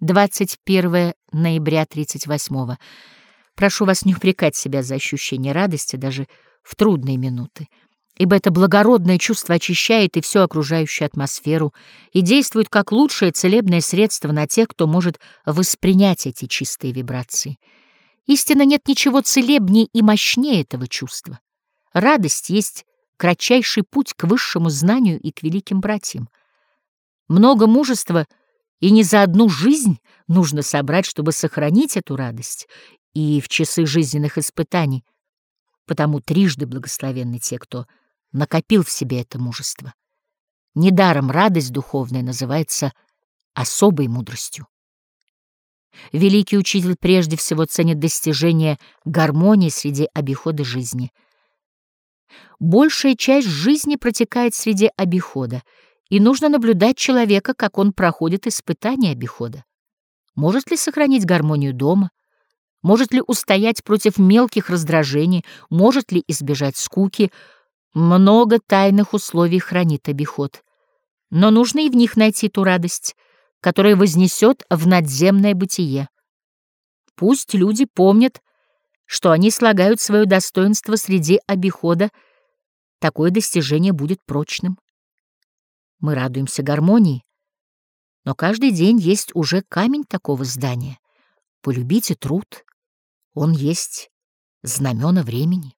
21 ноября 38 -го. Прошу вас не упрекать себя за ощущение радости даже в трудные минуты, ибо это благородное чувство очищает и всю окружающую атмосферу и действует как лучшее целебное средство на тех, кто может воспринять эти чистые вибрации. Истинно нет ничего целебнее и мощнее этого чувства. Радость есть кратчайший путь к высшему знанию и к великим братьям. Много мужества и не за одну жизнь нужно собрать, чтобы сохранить эту радость и в часы жизненных испытаний, потому трижды благословенны те, кто накопил в себе это мужество. Недаром радость духовная называется особой мудростью. Великий учитель прежде всего ценит достижение гармонии среди обихода жизни. Большая часть жизни протекает среди обихода, и нужно наблюдать человека, как он проходит испытания обихода. Может ли сохранить гармонию дома? Может ли устоять против мелких раздражений? Может ли избежать скуки? Много тайных условий хранит обиход. Но нужно и в них найти ту радость, которая вознесет в надземное бытие. Пусть люди помнят, что они слагают свое достоинство среди обихода, такое достижение будет прочным. Мы радуемся гармонии, но каждый день есть уже камень такого здания. Полюбите труд, он есть знамена времени.